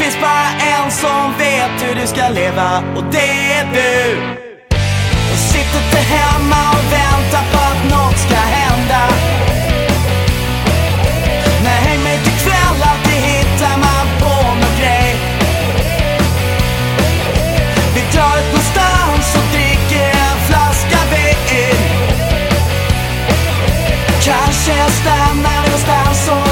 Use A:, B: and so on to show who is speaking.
A: finns bara en som vet hur du ska leva och det är du. Jag sitter inte hemma och väntar på att något ska hända. Nej, häng med till kväll, alltid hittar man på någon grej. Vi drar ut någonstans och dricker en flaska vin. Kanske jag stannar någonstans och.